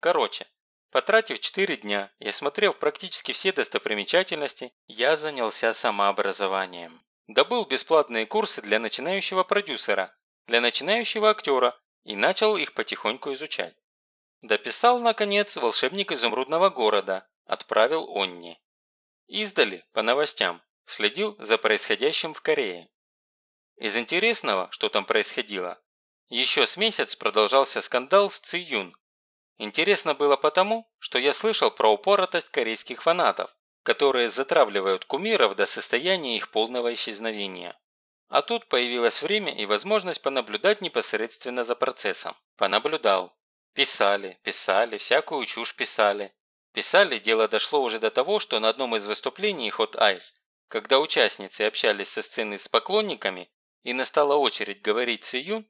Короче, потратив 4 дня и осмотрев практически все достопримечательности, я занялся самообразованием. Добыл бесплатные курсы для начинающего продюсера, для начинающего актера и начал их потихоньку изучать. Дописал, наконец, «Волшебник изумрудного города», отправил Онни. Издали, по новостям, следил за происходящим в Корее. Из интересного, что там происходило, еще с месяц продолжался скандал с Ци Юн. Интересно было потому, что я слышал про упоротость корейских фанатов, которые затравливают кумиров до состояния их полного исчезновения. А тут появилось время и возможность понаблюдать непосредственно за процессом. Понаблюдал. Писали, писали, всякую чушь писали. Писали, дело дошло уже до того, что на одном из выступлений Hot Ice, когда участницы общались со сцены с поклонниками и настала очередь говорить Сиюн,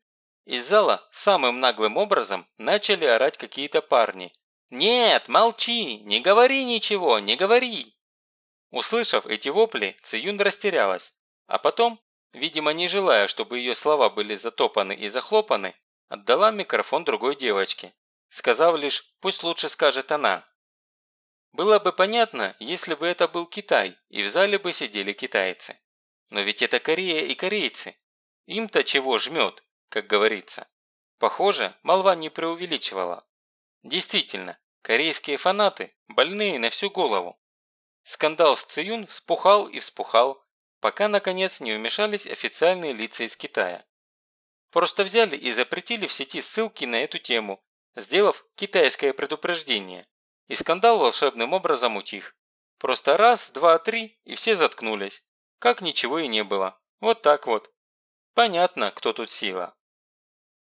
из зала самым наглым образом начали орать какие-то парни. «Нет, молчи! Не говори ничего! Не говори!» Услышав эти вопли, Циюн растерялась, а потом, видимо не желая, чтобы ее слова были затопаны и захлопаны, отдала микрофон другой девочке, сказав лишь «пусть лучше скажет она». Было бы понятно, если бы это был Китай, и в зале бы сидели китайцы. Но ведь это Корея и корейцы. Им-то чего жмет, как говорится. Похоже, молва не преувеличивала. Действительно, корейские фанаты больные на всю голову. Скандал с Циюн вспухал и вспухал, пока наконец не вмешались официальные лица из Китая. Просто взяли и запретили в сети ссылки на эту тему, сделав китайское предупреждение. И скандал волшебным образом утих. Просто раз, два, три, и все заткнулись. Как ничего и не было. Вот так вот. Понятно, кто тут сила.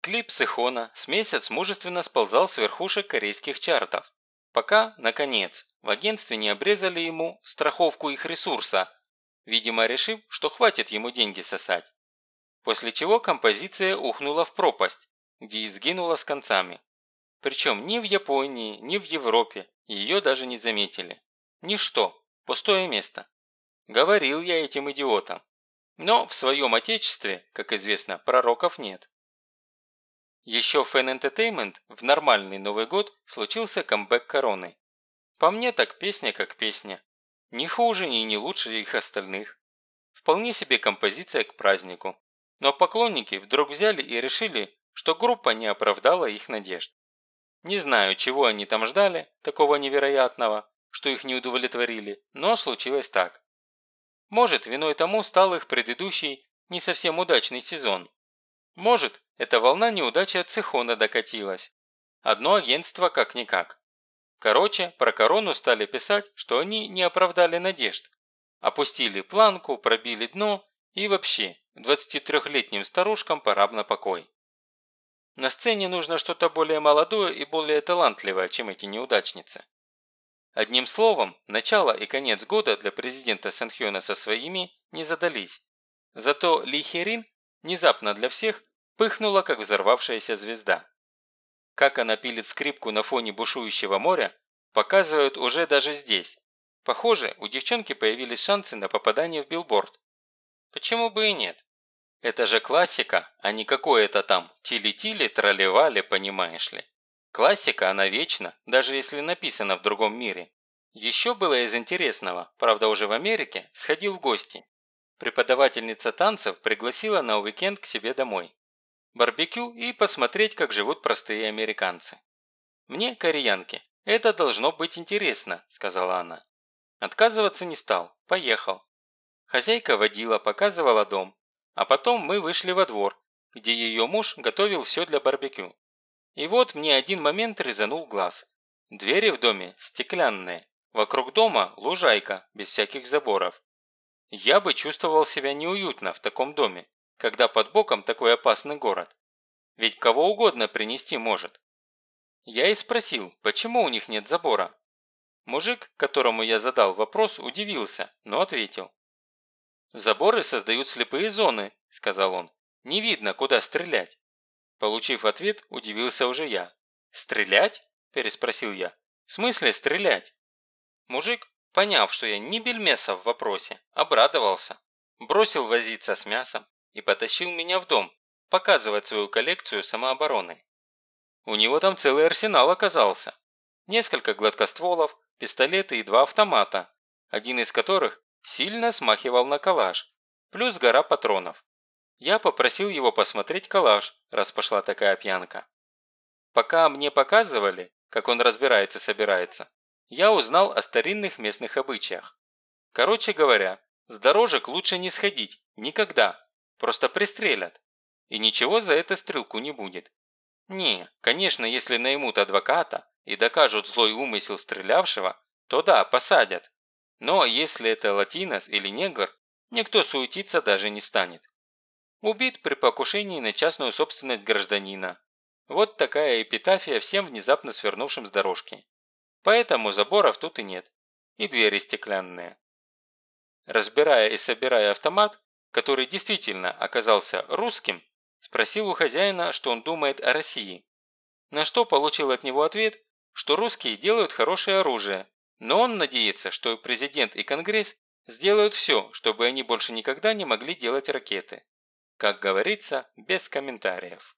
Клип Сихона с месяц мужественно сползал с верхушек корейских чартов. Пока, наконец, в агентстве не обрезали ему страховку их ресурса, видимо решив, что хватит ему деньги сосать. После чего композиция ухнула в пропасть, где и сгинула с концами. Причем ни в Японии, ни в Европе ее даже не заметили. Ничто, пустое место. Говорил я этим идиотам. Но в своем отечестве, как известно, пророков нет. Еще в Fan Entertainment в нормальный Новый год случился камбэк короны. По мне так песня как песня. Не хуже и не лучше их остальных. Вполне себе композиция к празднику. Но поклонники вдруг взяли и решили, что группа не оправдала их надежд. Не знаю, чего они там ждали, такого невероятного, что их не удовлетворили, но случилось так. Может, виной тому стал их предыдущий, не совсем удачный сезон. Может, эта волна неудачи от Сихона докатилась. Одно агентство как-никак. Короче, про корону стали писать, что они не оправдали надежд. Опустили планку, пробили дно и вообще, 23-летним старушкам пора на покой. На сцене нужно что-то более молодое и более талантливое, чем эти неудачницы. Одним словом, начало и конец года для президента Санхёна со своими не задались. Зато Ли Херин внезапно для всех пыхнула, как взорвавшаяся звезда. Как она пилит скрипку на фоне бушующего моря, показывают уже даже здесь. Похоже, у девчонки появились шансы на попадание в билборд. Почему бы и нет? Это же классика, а не какое-то там тили-тили, тролливали, понимаешь ли. Классика, она вечна, даже если написана в другом мире. Еще было из интересного, правда уже в Америке, сходил в гости. Преподавательница танцев пригласила на уикенд к себе домой барбекю и посмотреть, как живут простые американцы. «Мне, кореянке, это должно быть интересно», – сказала она. Отказываться не стал, поехал. Хозяйка водила, показывала дом, а потом мы вышли во двор, где ее муж готовил все для барбекю. И вот мне один момент резанул глаз. Двери в доме стеклянные, вокруг дома лужайка, без всяких заборов. Я бы чувствовал себя неуютно в таком доме, когда под боком такой опасный город. Ведь кого угодно принести может. Я и спросил, почему у них нет забора. Мужик, которому я задал вопрос, удивился, но ответил. «Заборы создают слепые зоны», – сказал он. «Не видно, куда стрелять». Получив ответ, удивился уже я. «Стрелять?» – переспросил я. «В смысле стрелять?» Мужик, поняв, что я не бельмеса в вопросе, обрадовался. Бросил возиться с мясом, и потащил меня в дом, показывать свою коллекцию самообороны. У него там целый арсенал оказался. несколько гладкостволов, пистолеты и два автомата, один из которых сильно смахивал на калаш, плюс гора патронов. Я попросил его посмотреть калаш, раз пошла такая пьянка. Пока мне показывали, как он разбирается-собирается, я узнал о старинных местных обычаях. Короче говоря, с дорожек лучше не сходить, никогда, просто пристрелят. И ничего за это стрелку не будет. Не, конечно, если наймут адвоката и докажут злой умысел стрелявшего, то да, посадят. Но если это латинос или негр, никто суетиться даже не станет. Убит при покушении на частную собственность гражданина. Вот такая эпитафия всем внезапно свернувшим с дорожки. Поэтому заборов тут и нет. И двери стеклянные. Разбирая и собирая автомат, который действительно оказался русским, спросил у хозяина, что он думает о России. На что получил от него ответ, что русские делают хорошее оружие, но он надеется, что президент и Конгресс сделают все, чтобы они больше никогда не могли делать ракеты. Как говорится, без комментариев.